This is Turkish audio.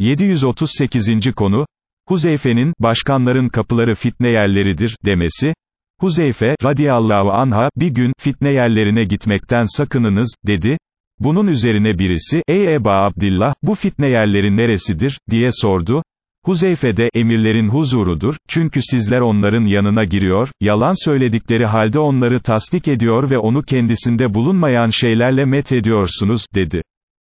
738. konu, Huzeyfe'nin, başkanların kapıları fitne yerleridir, demesi, Huzeyfe, radiyallahu anha, bir gün, fitne yerlerine gitmekten sakınınız, dedi, bunun üzerine birisi, ey Eba Abdillah, bu fitne yerleri neresidir, diye sordu, Huzeyfe de, emirlerin huzurudur, çünkü sizler onların yanına giriyor, yalan söyledikleri halde onları tasdik ediyor ve onu kendisinde bulunmayan şeylerle met ediyorsunuz, dedi.